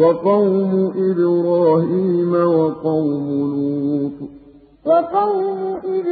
وقوم إبراهيم وقوم لوط. وقوم إبراهيم